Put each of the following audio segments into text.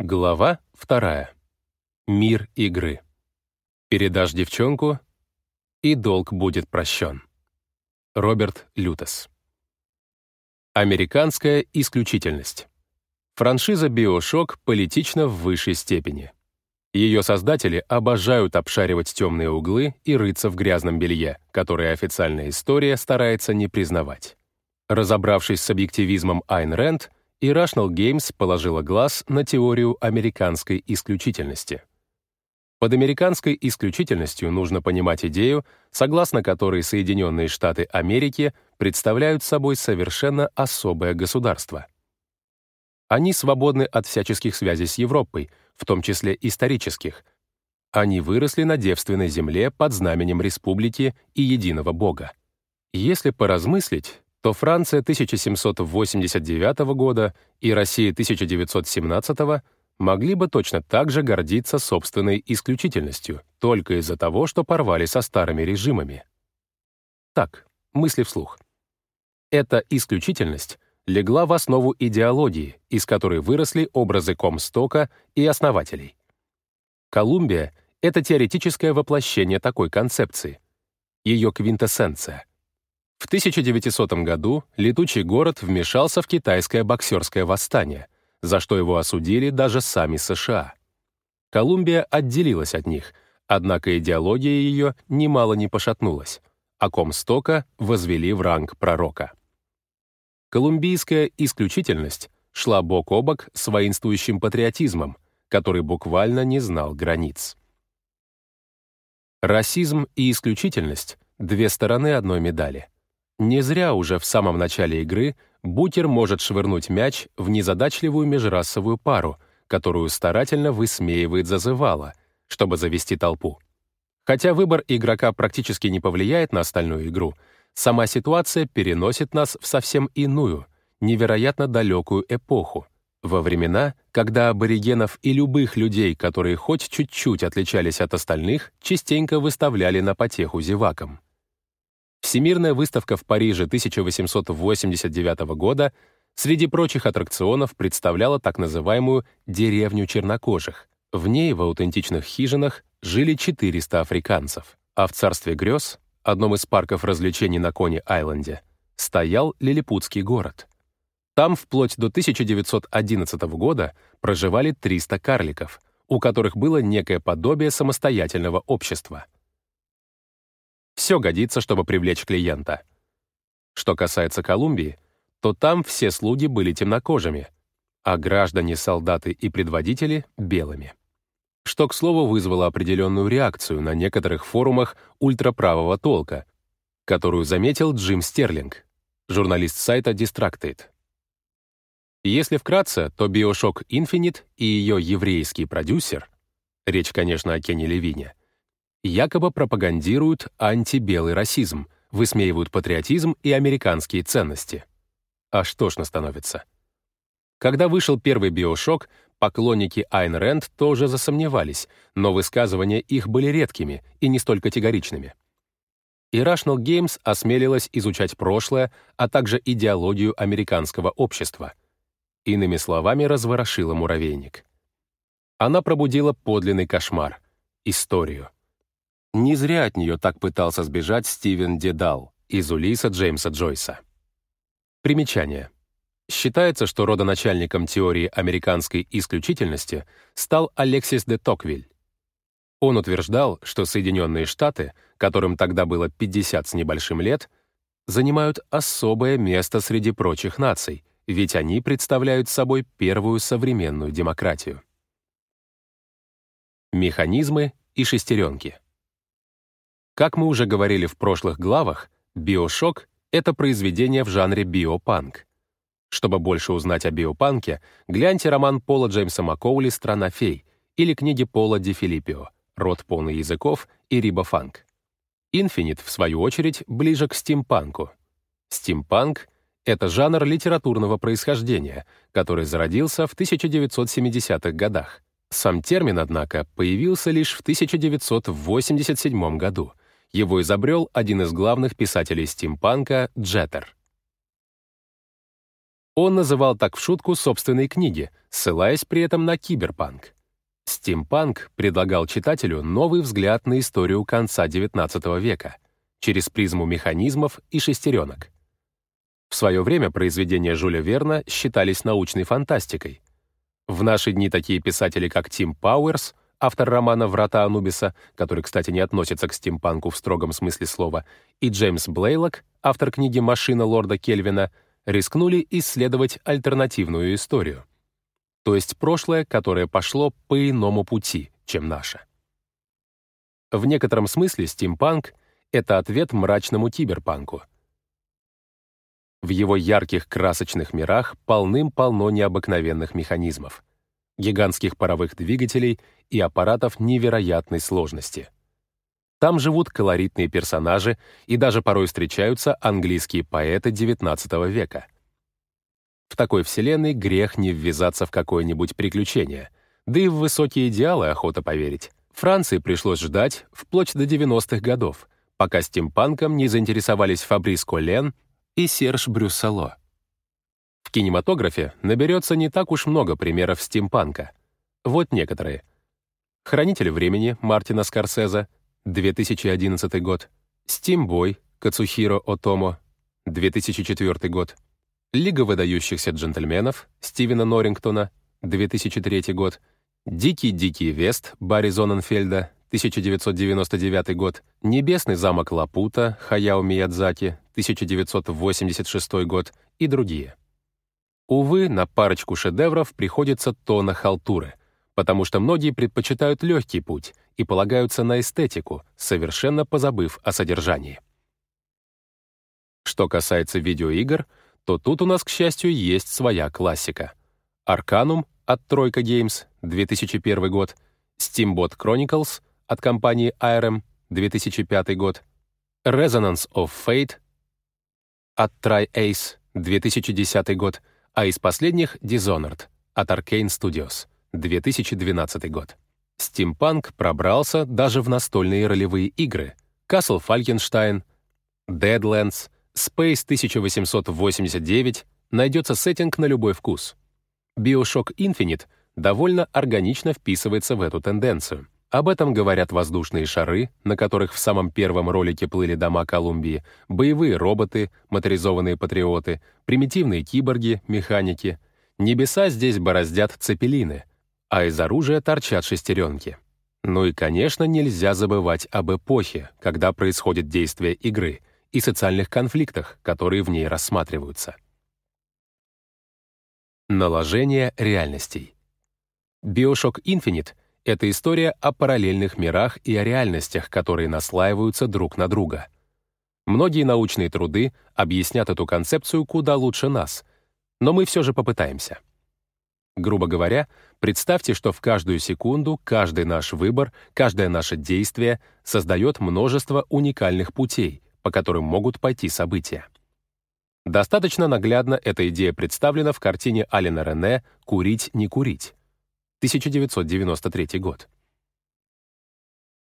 Глава вторая. Мир игры. Передашь девчонку, и долг будет прощен. Роберт Лютес. Американская исключительность. Франшиза BioShock политична в высшей степени. Ее создатели обожают обшаривать темные углы и рыться в грязном белье, которое официальная история старается не признавать. Разобравшись с объективизмом Айн Рэнд, Irrational Games положила глаз на теорию американской исключительности. Под американской исключительностью нужно понимать идею, согласно которой Соединенные Штаты Америки представляют собой совершенно особое государство. Они свободны от всяческих связей с Европой, в том числе исторических. Они выросли на девственной земле под знаменем республики и единого бога. Если поразмыслить, то Франция 1789 года и Россия 1917 могли бы точно так же гордиться собственной исключительностью, только из-за того, что порвали со старыми режимами. Так, мысли вслух. Эта исключительность легла в основу идеологии, из которой выросли образы Комстока и основателей. Колумбия — это теоретическое воплощение такой концепции, ее квинтэссенция — в 1900 году летучий город вмешался в китайское боксерское восстание, за что его осудили даже сами США. Колумбия отделилась от них, однако идеология ее немало не пошатнулась, а Комстока возвели в ранг пророка. Колумбийская исключительность шла бок о бок с воинствующим патриотизмом, который буквально не знал границ. Расизм и исключительность — две стороны одной медали — не зря уже в самом начале игры Букер может швырнуть мяч в незадачливую межрасовую пару, которую старательно высмеивает зазывало, чтобы завести толпу. Хотя выбор игрока практически не повлияет на остальную игру, сама ситуация переносит нас в совсем иную, невероятно далекую эпоху, во времена, когда аборигенов и любых людей, которые хоть чуть-чуть отличались от остальных, частенько выставляли на потеху зевакам. Всемирная выставка в Париже 1889 года среди прочих аттракционов представляла так называемую «деревню чернокожих». В ней в аутентичных хижинах жили 400 африканцев, а в царстве грез, одном из парков развлечений на Кони-Айленде, стоял Лилипутский город. Там вплоть до 1911 года проживали 300 карликов, у которых было некое подобие самостоятельного общества — все годится, чтобы привлечь клиента. Что касается Колумбии, то там все слуги были темнокожими, а граждане, солдаты и предводители — белыми. Что, к слову, вызвало определенную реакцию на некоторых форумах ультраправого толка, которую заметил Джим Стерлинг, журналист сайта Distracted. Если вкратце, то Bioshock Infinite и ее еврейский продюсер, речь, конечно, о Кенни Левине, якобы пропагандируют антибелый расизм, высмеивают патриотизм и американские ценности. Аж тошно становится. Когда вышел первый биошок, поклонники Айн Рэнд тоже засомневались, но высказывания их были редкими и не столь категоричными. Irrational Games осмелилась изучать прошлое, а также идеологию американского общества. Иными словами, разворошила муравейник. Она пробудила подлинный кошмар — историю. Не зря от нее так пытался сбежать Стивен Дедал из Улиса Джеймса Джойса. Примечание. Считается, что родоначальником теории американской исключительности стал Алексис де Токвиль. Он утверждал, что Соединенные Штаты, которым тогда было 50 с небольшим лет, занимают особое место среди прочих наций, ведь они представляют собой первую современную демократию. Механизмы и шестеренки. Как мы уже говорили в прошлых главах, «Биошок» — это произведение в жанре биопанк. Чтобы больше узнать о биопанке, гляньте роман Пола Джеймса Маккоули «Страна фей» или книги Пола Ди Филиппио «Род полный языков» и «Рибофанк». «Инфинит», в свою очередь, ближе к стимпанку. Стимпанк — это жанр литературного происхождения, который зародился в 1970-х годах. Сам термин, однако, появился лишь в 1987 году — его изобрел один из главных писателей стимпанка Джеттер. Он называл так в шутку собственные книги, ссылаясь при этом на киберпанк. Стимпанк предлагал читателю новый взгляд на историю конца XIX века через призму механизмов и шестеренок. В свое время произведения Жюля Верна считались научной фантастикой. В наши дни такие писатели, как Тим Пауэрс, автор романа «Врата Анубиса», который, кстати, не относится к стимпанку в строгом смысле слова, и Джеймс Блейлок, автор книги «Машина лорда Кельвина», рискнули исследовать альтернативную историю. То есть прошлое, которое пошло по иному пути, чем наше. В некотором смысле стимпанк — это ответ мрачному киберпанку. В его ярких красочных мирах полным-полно необыкновенных механизмов, гигантских паровых двигателей и аппаратов невероятной сложности. Там живут колоритные персонажи и даже порой встречаются английские поэты XIX века. В такой вселенной грех не ввязаться в какое-нибудь приключение, да и в высокие идеалы охота поверить. Франции пришлось ждать вплоть до 90-х годов, пока стимпанком не заинтересовались Фабрис Коллен и Серж Брюссало. Кинематографе наберется не так уж много примеров стимпанка. Вот некоторые. «Хранитель времени» Мартина Скорсезе, 2011 год, «Стимбой» Кацухиро Отомо, 2004 год, «Лига выдающихся джентльменов» Стивена Норрингтона, 2003 год, «Дикий-дикий Вест» Барри Зоненфельда, 1999 год, «Небесный замок Лапута» Хаяо Миядзаки, 1986 год и другие. Увы, на парочку шедевров приходится тона халтуры — потому что многие предпочитают легкий путь и полагаются на эстетику, совершенно позабыв о содержании. Что касается видеоигр, то тут у нас, к счастью, есть своя классика. Arcanum от Тройка Games, 2001 год, Steamboat Chronicles от компании IRM, 2005 год, Resonance of Fate от Tri-Ace, 2010 год, а из последних Dishonored от Arcane Studios, 2012 год. Стимпанк пробрался даже в настольные ролевые игры Castle Falkenstein, Deadlands, Space 1889 найдется сеттинг на любой вкус. Bioshock Infinite довольно органично вписывается в эту тенденцию. Об этом говорят воздушные шары, на которых в самом первом ролике плыли дома Колумбии, боевые роботы, моторизованные патриоты, примитивные киборги, механики. Небеса здесь бороздят цепелины — а из оружия торчат шестеренки. Ну и, конечно, нельзя забывать об эпохе, когда происходит действие игры, и социальных конфликтах, которые в ней рассматриваются. Наложение реальностей. Bioshock Infinite — это история о параллельных мирах и о реальностях, которые наслаиваются друг на друга. Многие научные труды объяснят эту концепцию куда лучше нас, но мы все же попытаемся. Грубо говоря, представьте, что в каждую секунду каждый наш выбор, каждое наше действие создает множество уникальных путей, по которым могут пойти события. Достаточно наглядно эта идея представлена в картине Алина Рене «Курить, не курить» 1993 год.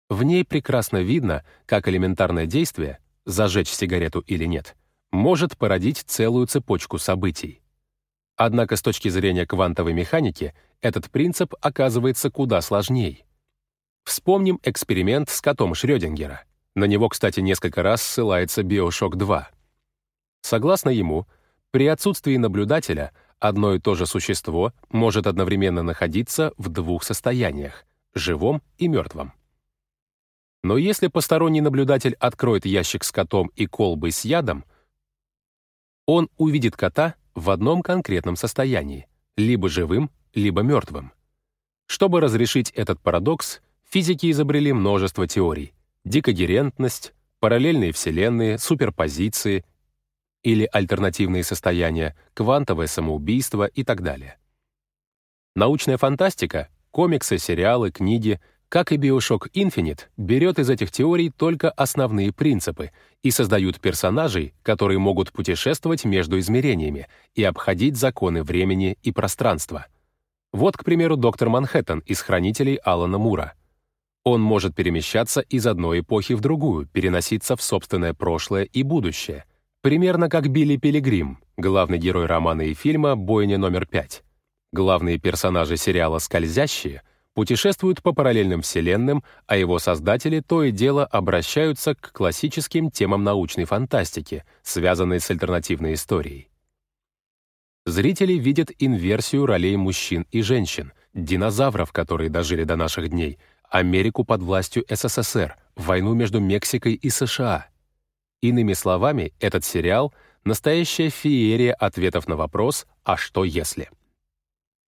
В ней прекрасно видно, как элементарное действие «зажечь сигарету или нет» может породить целую цепочку событий. Однако с точки зрения квантовой механики этот принцип оказывается куда сложнее. Вспомним эксперимент с котом Шрёдингера. На него, кстати, несколько раз ссылается Bioshock 2. Согласно ему, при отсутствии наблюдателя одно и то же существо может одновременно находиться в двух состояниях — живом и мертвом. Но если посторонний наблюдатель откроет ящик с котом и колбой с ядом, он увидит кота в одном конкретном состоянии, либо живым, либо мертвым. Чтобы разрешить этот парадокс, физики изобрели множество теорий — дикогерентность, параллельные вселенные, суперпозиции или альтернативные состояния, квантовое самоубийство и так далее. Научная фантастика, комиксы, сериалы, книги как и Bioshock Infinite, берет из этих теорий только основные принципы и создают персонажей, которые могут путешествовать между измерениями и обходить законы времени и пространства. Вот, к примеру, доктор Манхэттен из «Хранителей» Алана Мура. Он может перемещаться из одной эпохи в другую, переноситься в собственное прошлое и будущее, Примерно как Билли Пилигрим, главный герой романа и фильма «Бойня номер пять». Главные персонажи сериала «Скользящие» путешествуют по параллельным вселенным, а его создатели то и дело обращаются к классическим темам научной фантастики, связанной с альтернативной историей. Зрители видят инверсию ролей мужчин и женщин, динозавров, которые дожили до наших дней, Америку под властью СССР, войну между Мексикой и США. Иными словами, этот сериал — настоящая феерия ответов на вопрос «А что если?».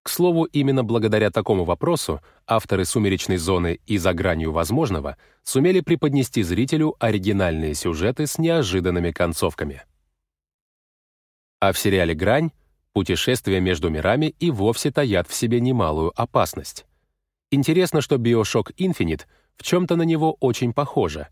К слову, именно благодаря такому вопросу авторы «Сумеречной зоны» и «За гранью возможного» сумели преподнести зрителю оригинальные сюжеты с неожиданными концовками. А в сериале «Грань» путешествия между мирами и вовсе таят в себе немалую опасность. Интересно, что Bioshock Infinite в чем-то на него очень похоже.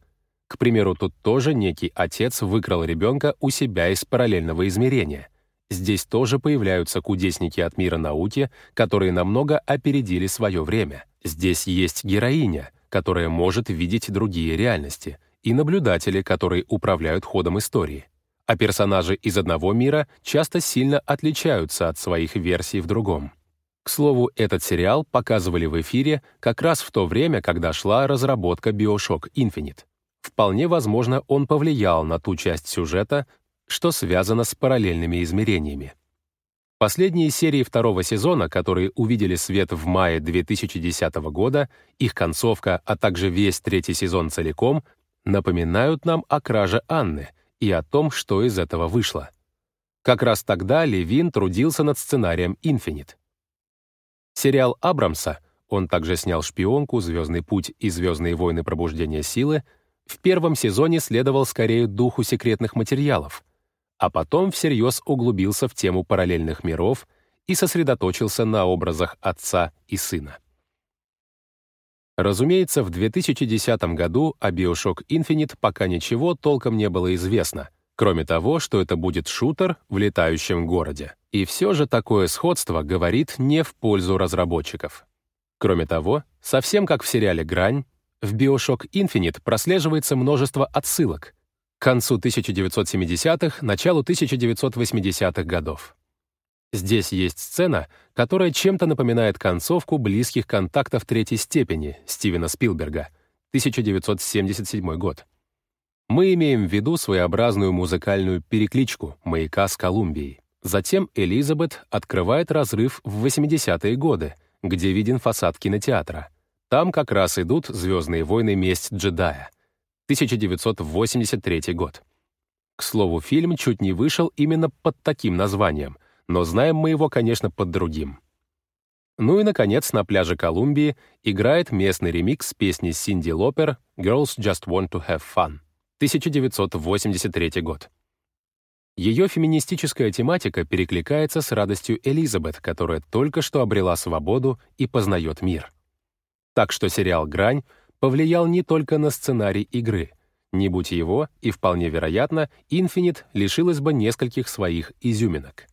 К примеру, тут тоже некий отец выкрал ребенка у себя из параллельного измерения. Здесь тоже появляются кудесники от мира науки, которые намного опередили свое время. Здесь есть героиня, которая может видеть другие реальности, и наблюдатели, которые управляют ходом истории а персонажи из одного мира часто сильно отличаются от своих версий в другом. К слову, этот сериал показывали в эфире как раз в то время, когда шла разработка Bioshock Infinite. Вполне возможно, он повлиял на ту часть сюжета, что связано с параллельными измерениями. Последние серии второго сезона, которые увидели свет в мае 2010 года, их концовка, а также весь третий сезон целиком, напоминают нам о краже Анны — и о том, что из этого вышло. Как раз тогда Левин трудился над сценарием «Инфинит». Сериал Абрамса, он также снял «Шпионку», «Звездный путь» и «Звездные войны. Пробуждения силы», в первом сезоне следовал скорее духу секретных материалов, а потом всерьез углубился в тему параллельных миров и сосредоточился на образах отца и сына. Разумеется, в 2010 году о Bioshock Infinite пока ничего толком не было известно, кроме того, что это будет шутер в летающем городе. И все же такое сходство говорит не в пользу разработчиков. Кроме того, совсем как в сериале «Грань», в Bioshock Infinite прослеживается множество отсылок к концу 1970-х, началу 1980-х годов. Здесь есть сцена, которая чем-то напоминает концовку близких контактов третьей степени Стивена Спилберга, 1977 год. Мы имеем в виду своеобразную музыкальную перекличку «Маяка с Колумбией». Затем Элизабет открывает разрыв в 80-е годы, где виден фасад кинотеатра. Там как раз идут «Звездные войны. Месть джедая», 1983 год. К слову, фильм чуть не вышел именно под таким названием — но знаем мы его, конечно, под другим. Ну и, наконец, на пляже Колумбии играет местный ремикс песни Синди Лопер «Girls Just Want to Have Fun» 1983 год. Ее феминистическая тематика перекликается с радостью Элизабет, которая только что обрела свободу и познает мир. Так что сериал «Грань» повлиял не только на сценарий игры. Не будь его, и вполне вероятно, Infinite лишилась бы нескольких своих изюминок.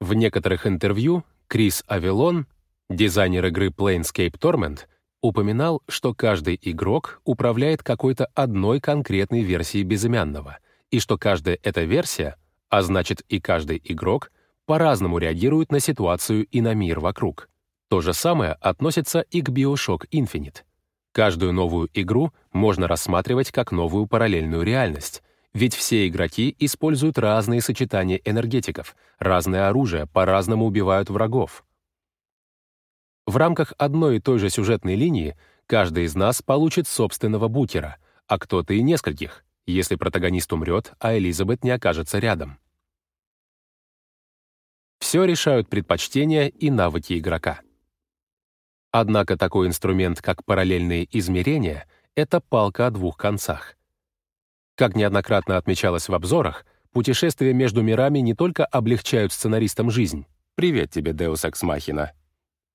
В некоторых интервью Крис Авилон, дизайнер игры Planescape Torment, упоминал, что каждый игрок управляет какой-то одной конкретной версией безымянного, и что каждая эта версия, а значит и каждый игрок, по-разному реагирует на ситуацию и на мир вокруг. То же самое относится и к Bioshock Infinite. Каждую новую игру можно рассматривать как новую параллельную реальность, ведь все игроки используют разные сочетания энергетиков, разное оружие, по-разному убивают врагов. В рамках одной и той же сюжетной линии каждый из нас получит собственного букера, а кто-то и нескольких, если протагонист умрет, а Элизабет не окажется рядом. Все решают предпочтения и навыки игрока. Однако такой инструмент, как параллельные измерения, это палка о двух концах. Как неоднократно отмечалось в обзорах, путешествия между мирами не только облегчают сценаристам жизнь. Привет тебе, Deus Ex Machina.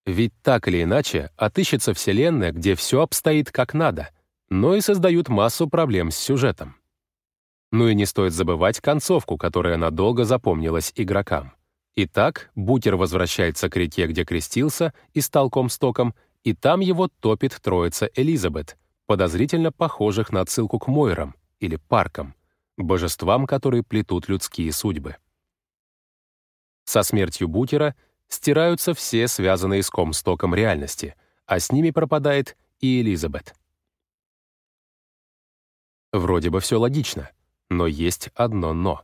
Ведь так или иначе отыщется вселенная, где все обстоит как надо, но и создают массу проблем с сюжетом. Ну и не стоит забывать концовку, которая надолго запомнилась игрокам. Итак, Бутер возвращается к реке, где крестился, и стал комстоком, и там его топит троица Элизабет, подозрительно похожих на отсылку к Мойрам, или парком. божествам, которые плетут людские судьбы. Со смертью Бутера стираются все связанные с Комстоком реальности, а с ними пропадает и Элизабет. Вроде бы все логично, но есть одно «но».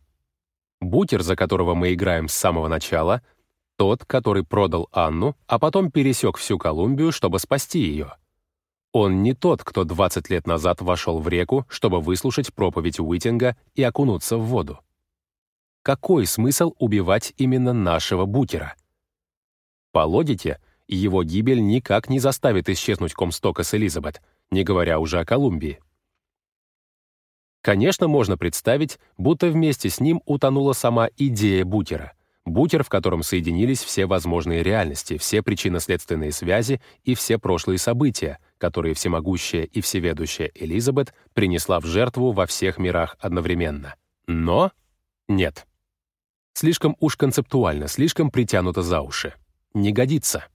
Бутер, за которого мы играем с самого начала, тот, который продал Анну, а потом пересек всю Колумбию, чтобы спасти ее. Он не тот, кто 20 лет назад вошел в реку, чтобы выслушать проповедь Уитинга и окунуться в воду. Какой смысл убивать именно нашего Бутера? По логике, его гибель никак не заставит исчезнуть Комстока с Элизабет, не говоря уже о Колумбии. Конечно, можно представить, будто вместе с ним утонула сама идея Бутера. Бутер, в котором соединились все возможные реальности, все причинно-следственные связи и все прошлые события, которые всемогущая и всеведущая Элизабет принесла в жертву во всех мирах одновременно. Но нет. Слишком уж концептуально, слишком притянуто за уши. Не годится.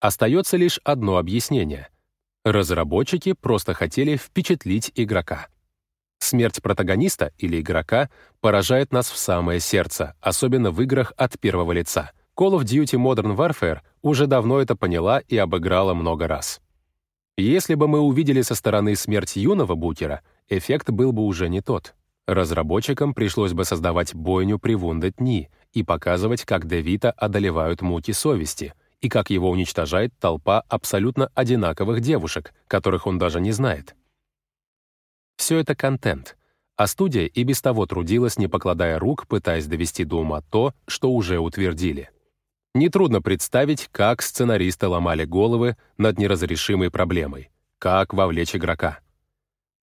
Остается лишь одно объяснение. Разработчики просто хотели впечатлить игрока. Смерть протагониста или игрока поражает нас в самое сердце, особенно в играх от первого лица. Call of Duty Modern Warfare уже давно это поняла и обыграла много раз. Если бы мы увидели со стороны смерть юного Букера, эффект был бы уже не тот. Разработчикам пришлось бы создавать бойню при Вундетни и показывать, как Девита одолевают муки совести, и как его уничтожает толпа абсолютно одинаковых девушек, которых он даже не знает. Все это контент, а студия и без того трудилась, не покладая рук, пытаясь довести до ума то, что уже утвердили. Нетрудно представить, как сценаристы ломали головы над неразрешимой проблемой, как вовлечь игрока.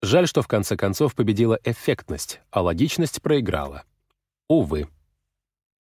Жаль, что в конце концов победила эффектность, а логичность проиграла. Увы.